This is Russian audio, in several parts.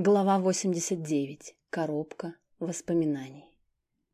Глава 89. Коробка воспоминаний.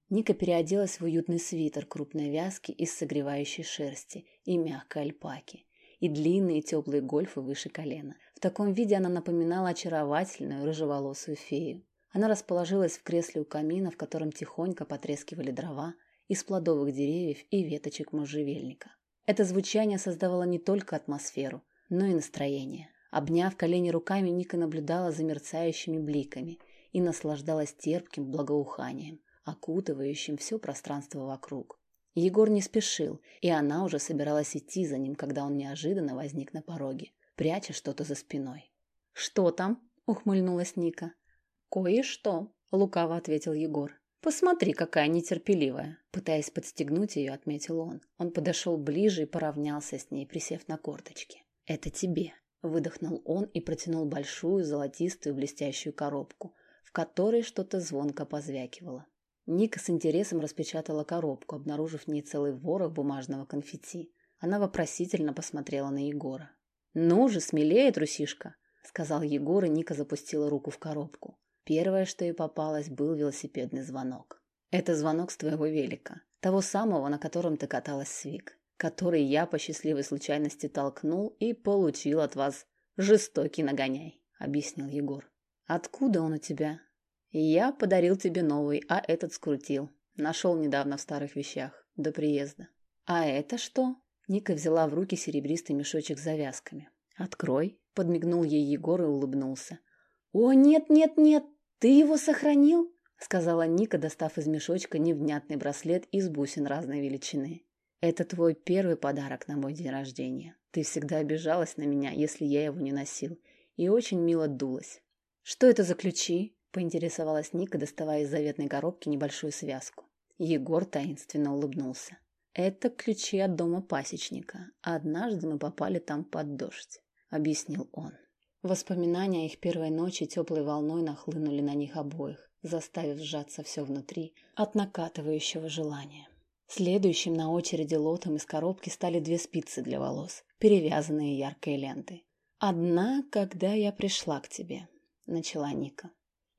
Ника переоделась в уютный свитер крупной вязки из согревающей шерсти и мягкой альпаки, и длинные теплые гольфы выше колена. В таком виде она напоминала очаровательную рыжеволосую фею. Она расположилась в кресле у камина, в котором тихонько потрескивали дрова из плодовых деревьев и веточек можжевельника. Это звучание создавало не только атмосферу, но и настроение. Обняв колени руками, Ника наблюдала за мерцающими бликами и наслаждалась терпким благоуханием, окутывающим все пространство вокруг. Егор не спешил, и она уже собиралась идти за ним, когда он неожиданно возник на пороге, пряча что-то за спиной. «Что там?» — ухмыльнулась Ника. «Кое-что», — лукаво ответил Егор. «Посмотри, какая нетерпеливая!» Пытаясь подстегнуть ее, отметил он. Он подошел ближе и поравнялся с ней, присев на корточки. «Это тебе», Выдохнул он и протянул большую золотистую блестящую коробку, в которой что-то звонко позвякивало. Ника с интересом распечатала коробку, обнаружив в ней целый ворох бумажного конфетти. Она вопросительно посмотрела на Егора. «Ну же, смелее, трусишка!» — сказал Егор, и Ника запустила руку в коробку. Первое, что ей попалось, был велосипедный звонок. «Это звонок с твоего велика, того самого, на котором ты каталась с Вик который я по счастливой случайности толкнул и получил от вас жестокий нагоняй», — объяснил Егор. «Откуда он у тебя?» «Я подарил тебе новый, а этот скрутил. Нашел недавно в старых вещах, до приезда». «А это что?» Ника взяла в руки серебристый мешочек с завязками. «Открой», — подмигнул ей Егор и улыбнулся. «О, нет, нет, нет, ты его сохранил?» — сказала Ника, достав из мешочка невнятный браслет из бусин разной величины. Это твой первый подарок на мой день рождения. Ты всегда обижалась на меня, если я его не носил, и очень мило дулась. Что это за ключи? Поинтересовалась Ника, доставая из заветной коробки небольшую связку. Егор таинственно улыбнулся. Это ключи от дома пасечника. Однажды мы попали там под дождь, объяснил он. Воспоминания о их первой ночи теплой волной нахлынули на них обоих, заставив сжаться все внутри от накатывающего желания. Следующим на очереди лотом из коробки стали две спицы для волос, перевязанные яркой лентой. «Одна, когда я пришла к тебе», — начала Ника.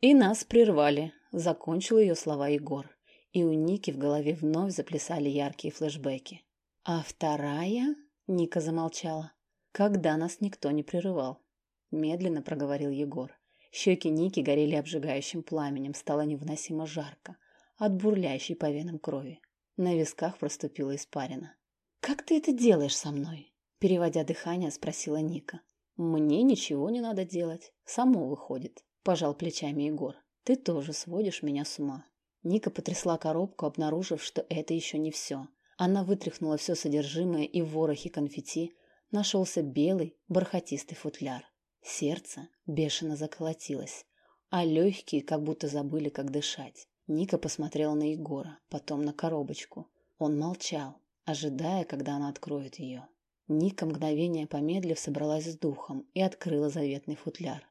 «И нас прервали», — закончил ее слова Егор. И у Ники в голове вновь заплясали яркие флешбеки. «А вторая?» — Ника замолчала. «Когда нас никто не прерывал», — медленно проговорил Егор. Щеки Ники горели обжигающим пламенем, стало невыносимо жарко от бурлящей по венам крови. На висках проступила испарина. «Как ты это делаешь со мной?» Переводя дыхание, спросила Ника. «Мне ничего не надо делать. Само выходит», – пожал плечами Егор. «Ты тоже сводишь меня с ума». Ника потрясла коробку, обнаружив, что это еще не все. Она вытряхнула все содержимое, и в ворохе конфетти нашелся белый, бархатистый футляр. Сердце бешено заколотилось, а легкие как будто забыли, как дышать. Ника посмотрела на Егора, потом на коробочку. Он молчал, ожидая, когда она откроет ее. Ника, мгновение помедлив, собралась с духом и открыла заветный футляр.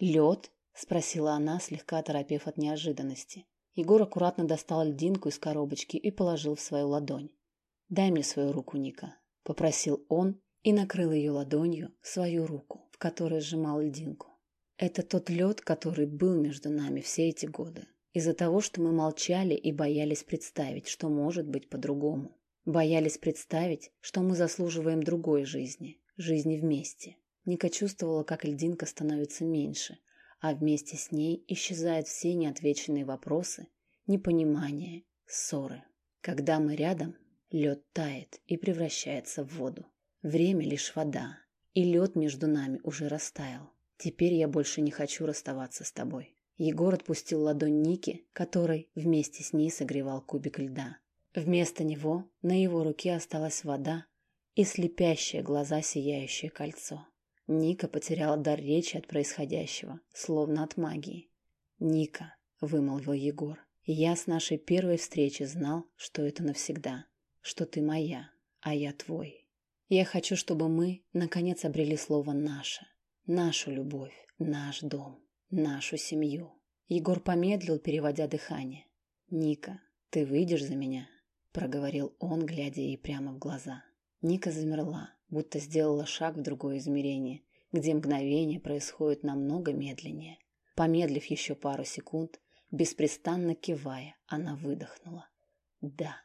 «Лед?» – спросила она, слегка торопев от неожиданности. Егор аккуратно достал льдинку из коробочки и положил в свою ладонь. «Дай мне свою руку, Ника», – попросил он и накрыл ее ладонью свою руку, в которой сжимал льдинку. «Это тот лед, который был между нами все эти годы. Из-за того, что мы молчали и боялись представить, что может быть по-другому. Боялись представить, что мы заслуживаем другой жизни, жизни вместе. Ника чувствовала, как льдинка становится меньше, а вместе с ней исчезают все неотвеченные вопросы, непонимание, ссоры. Когда мы рядом, лед тает и превращается в воду. Время лишь вода, и лед между нами уже растаял. Теперь я больше не хочу расставаться с тобой. Егор отпустил ладонь Ники, который вместе с ней согревал кубик льда. Вместо него на его руке осталась вода и слепящее глаза сияющее кольцо. Ника потеряла дар речи от происходящего, словно от магии. «Ника», — вымолвил Егор, — «я с нашей первой встречи знал, что это навсегда, что ты моя, а я твой. Я хочу, чтобы мы, наконец, обрели слово «наше», нашу любовь, наш дом» нашу семью. Егор помедлил, переводя дыхание. «Ника, ты выйдешь за меня?» – проговорил он, глядя ей прямо в глаза. Ника замерла, будто сделала шаг в другое измерение, где мгновение происходит намного медленнее. Помедлив еще пару секунд, беспрестанно кивая, она выдохнула. Да.